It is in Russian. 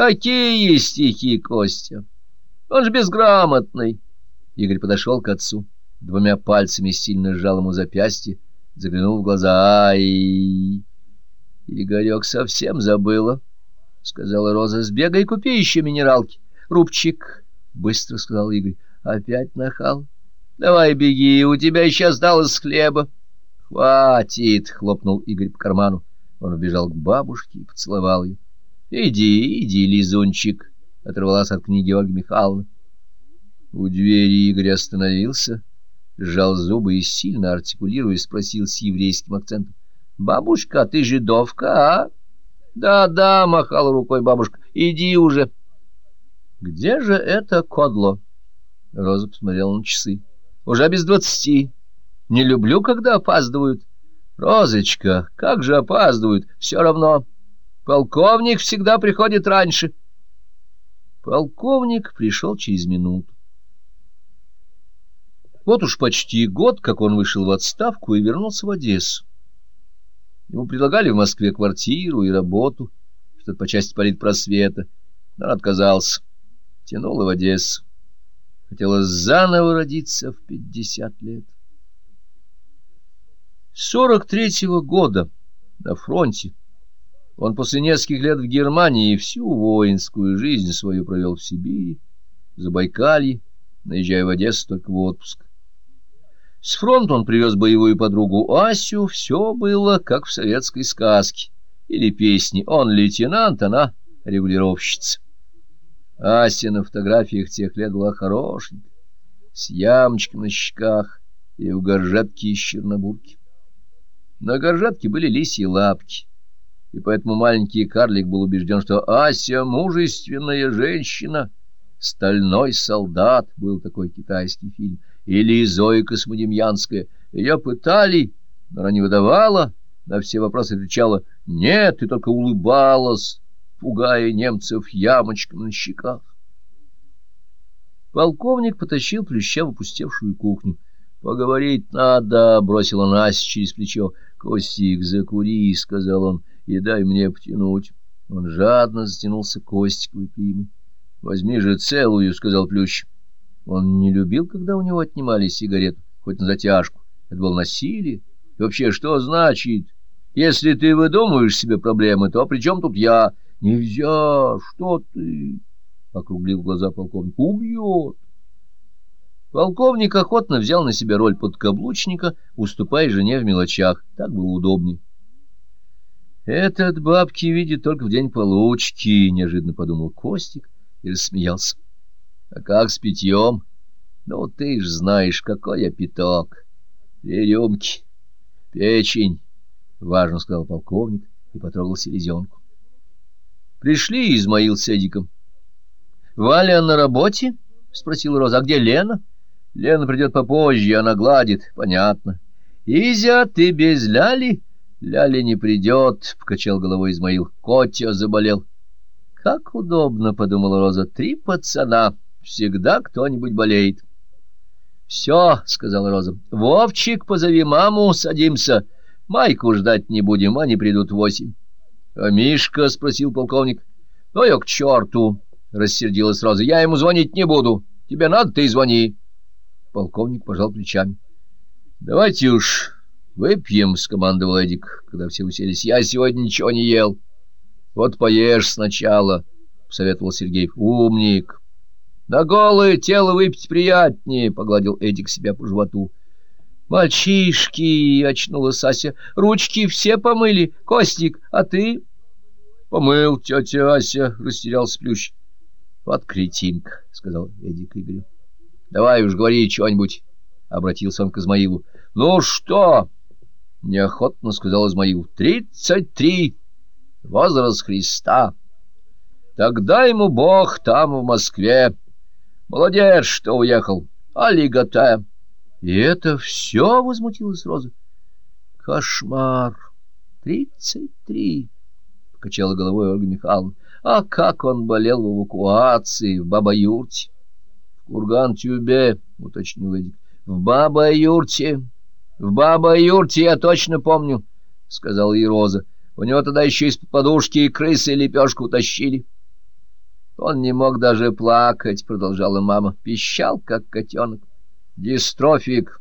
Какие стихи, Костя? Он же безграмотный. Игорь подошел к отцу, двумя пальцами сильно сжал ему запястье, заглянул в глаза. Ай! Игорек совсем забыла, — сказала Роза. — Сбегай, купи еще минералки. Рубчик, — быстро сказал Игорь, — опять нахал. Давай беги, у тебя еще осталось хлеба. — Хватит, — хлопнул Игорь по карману. Он убежал к бабушке и поцеловал ее. — Иди, иди, Лизунчик, — оторвалась от книги Ольга Михайловна. У двери Игорь остановился, сжал зубы и, сильно артикулируя, спросил с еврейским акцентом. — Бабушка, ты жидовка, а? Да, — Да-да, — махала рукой бабушка, — иди уже. — Где же это кодло? Роза посмотрела на часы. — Уже без двадцати. Не люблю, когда опаздывают. — Розочка, как же опаздывают, все равно. Полковник всегда приходит раньше. Полковник пришел через минуту. Вот уж почти год, как он вышел в отставку и вернулся в Одессу. Ему предлагали в Москве квартиру и работу, что-то по части политпросвета, но он отказался. Тянуло в Одессу. Хотелось заново родиться в пятьдесят лет. Сорок третьего года на фронте он после нескольких лет в Германии всю воинскую жизнь свою провел в Сибири, в Забайкалье, наезжая в Одессу только в отпуск. С фронта он привез боевую подругу Асю, все было как в советской сказке или песне. Он лейтенант, она регулировщица. Ася на фотографиях тех лет была хорошенькая, с ямочками на щеках и в горжетке из чернобурки. На горжетке были лисьи лапки, и поэтому маленький карлик был убежден, что Ася — мужественная женщина, стальной солдат был такой китайский фильм — или Зоя Космодемьянская. Ее пытали, но она не выдавала, на все вопросы отвечала «нет» и только улыбалась, пугая немцев ямочками на щеках. Полковник потащил Плюща в опустевшую кухню. — Поговорить надо, — бросила Настя через плечо. — Костик, закури, — сказал он, — и дай мне потянуть. Он жадно затянулся Костиковой примой. — Возьми же целую, — сказал Плющ. Он не любил, когда у него отнимали сигарету, хоть на затяжку. Это было насилие. И вообще, что значит? Если ты выдумываешь себе проблемы, то при чем тут я? Нельзя, что ты? — округлил глаза полковник. — Убьет. Полковник охотно взял на себя роль подкаблучника, уступая жене в мелочах. Так было удобнее. «Этот бабки видит только в день получки», — неожиданно подумал Костик и рассмеялся. А как с питьем? Ну, ты ж знаешь, какой я пяток. Две рюмки, печень, — важно сказал полковник и потрогал селезенку. Пришли Измаил с Эдиком. — Валя на работе? — спросил Роза. — А где Лена? — Лена придет попозже, она гладит. — Понятно. — Изя, ты без Ляли? — Ляли не придет, — покачал головой Измаил. — Котя заболел. — Как удобно, — подумала Роза. — Три пацана. Всегда кто-нибудь болеет. — Все, — сказала Роза. — Вовчик, позови маму, садимся. Майку ждать не будем, они придут восемь. — А Мишка? — спросил полковник. — Ну, я к черту, — рассердилась Роза. — Я ему звонить не буду. Тебе надо, ты звони. Полковник пожал плечами. — Давайте уж выпьем, — скомандовал Эдик, когда все уселись. — Я сегодня ничего не ел. — Вот поешь сначала, — посоветовал Сергей. — Умник. На голое тело выпить приятнее, — погладил Эдик себя по животу. — Мальчишки, — очнулась Ася, — ручки все помыли. Костик, а ты? — Помыл, тетя Ася, — растерялся Плющ. — Вот кретинка, — сказал Эдик Игорю. — Давай уж говори что-нибудь, — обратился он к Измаилу. — Ну что? — неохотно сказал Измаил. — Тридцать три. Возраст Христа. Тогда ему Бог там, в Москве, Молодец, что уехал. Алигата. И это все, — возмутилась Роза. Кошмар. Тридцать три. — покачала головой Ольга Михайловна. А как он болел в эвакуации, в Баба-Юрте. — В Курган-Тюбе, — уточнил Эдик. — В Баба-Юрте. В Баба-Юрте я точно помню, — сказала и Роза. У него тогда еще из-под подушки и крысы лепешку утащили. Он не мог даже плакать, — продолжала мама, — пищал, как котенок. Дистрофик,